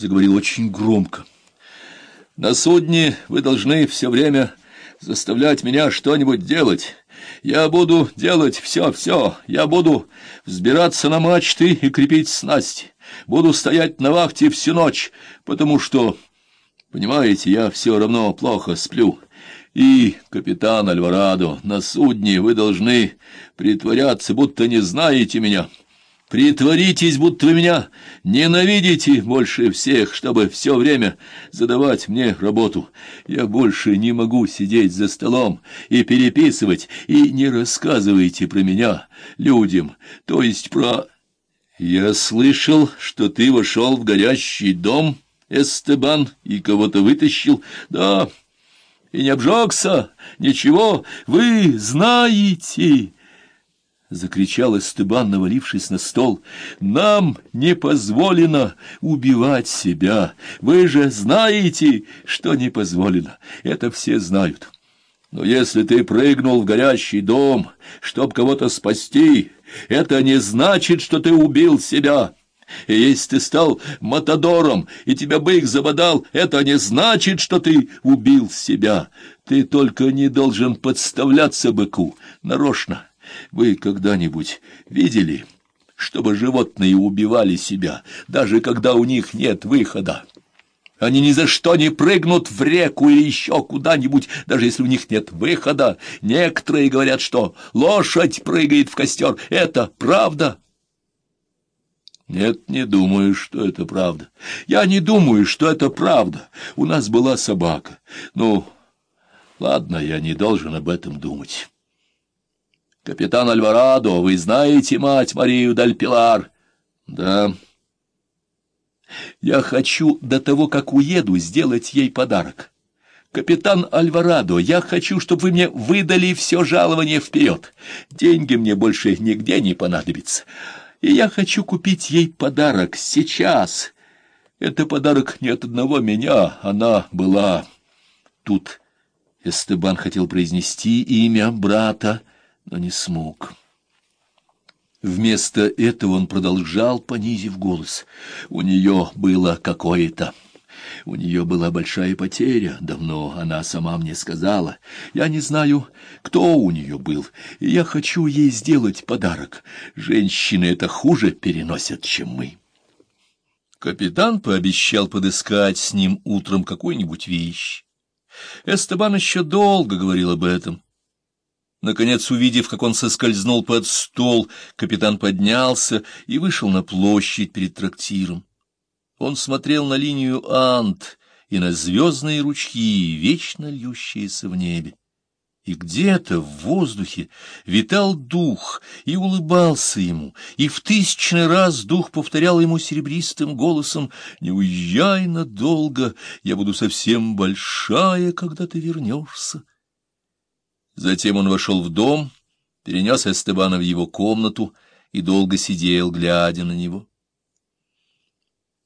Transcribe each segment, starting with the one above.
заговорил очень громко. «На судне вы должны все время заставлять меня что-нибудь делать. Я буду делать все-все. Я буду взбираться на мачты и крепить снасти. Буду стоять на вахте всю ночь, потому что, понимаете, я все равно плохо сплю». И, капитан Альварадо, на судне вы должны притворяться, будто не знаете меня. Притворитесь, будто вы меня ненавидите больше всех, чтобы все время задавать мне работу. Я больше не могу сидеть за столом и переписывать, и не рассказывайте про меня людям, то есть про... Я слышал, что ты вошел в горящий дом, Эстебан, и кого-то вытащил. Да, и не обжегся, ничего, вы знаете... — закричал Эстебан, навалившись на стол. — Нам не позволено убивать себя. Вы же знаете, что не позволено. Это все знают. Но если ты прыгнул в горящий дом, чтоб кого-то спасти, это не значит, что ты убил себя. И если ты стал матадором, и тебя бык забодал, это не значит, что ты убил себя. Ты только не должен подставляться быку нарочно. Вы когда-нибудь видели, чтобы животные убивали себя, даже когда у них нет выхода? Они ни за что не прыгнут в реку или еще куда-нибудь, даже если у них нет выхода. Некоторые говорят, что лошадь прыгает в костер. Это правда? Нет, не думаю, что это правда. Я не думаю, что это правда. У нас была собака. Ну, ладно, я не должен об этом думать. Капитан Альварадо, вы знаете мать Марию Даль Пилар? Да. Я хочу до того, как уеду, сделать ей подарок. Капитан Альварадо, я хочу, чтобы вы мне выдали все жалование вперед. Деньги мне больше нигде не понадобятся. И я хочу купить ей подарок сейчас. Это подарок не от одного меня, она была... Тут Эстебан хотел произнести имя брата, но не смог. Вместо этого он продолжал, понизив голос. У нее было какое-то... У нее была большая потеря, давно она сама мне сказала. Я не знаю, кто у нее был, и я хочу ей сделать подарок. Женщины это хуже переносят, чем мы. Капитан пообещал подыскать с ним утром какую-нибудь вещь. Эстебан еще долго говорил об этом. Наконец, увидев, как он соскользнул под стол, капитан поднялся и вышел на площадь перед трактиром. Он смотрел на линию Ант и на звездные ручьи, вечно льющиеся в небе. И где-то в воздухе витал дух и улыбался ему, и в тысячный раз дух повторял ему серебристым голосом «Не уезжай надолго, я буду совсем большая, когда ты вернешься». Затем он вошел в дом, перенес Эстебана в его комнату и долго сидел, глядя на него.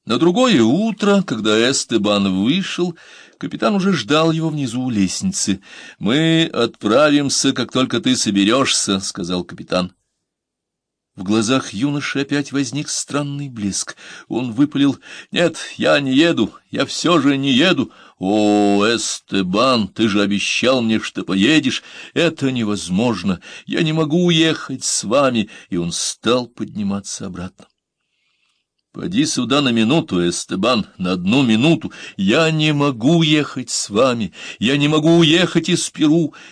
На другое утро, когда Эстебан вышел, капитан уже ждал его внизу у лестницы. «Мы отправимся, как только ты соберешься», — сказал капитан. В глазах юноши опять возник странный блеск. Он выпалил «Нет, я не еду, я все же не еду». «О, Эстебан, ты же обещал мне, что поедешь. Это невозможно, я не могу уехать с вами». И он стал подниматься обратно. Поди сюда на минуту, Эстебан, на одну минуту. Я не могу ехать с вами, я не могу уехать из Перу.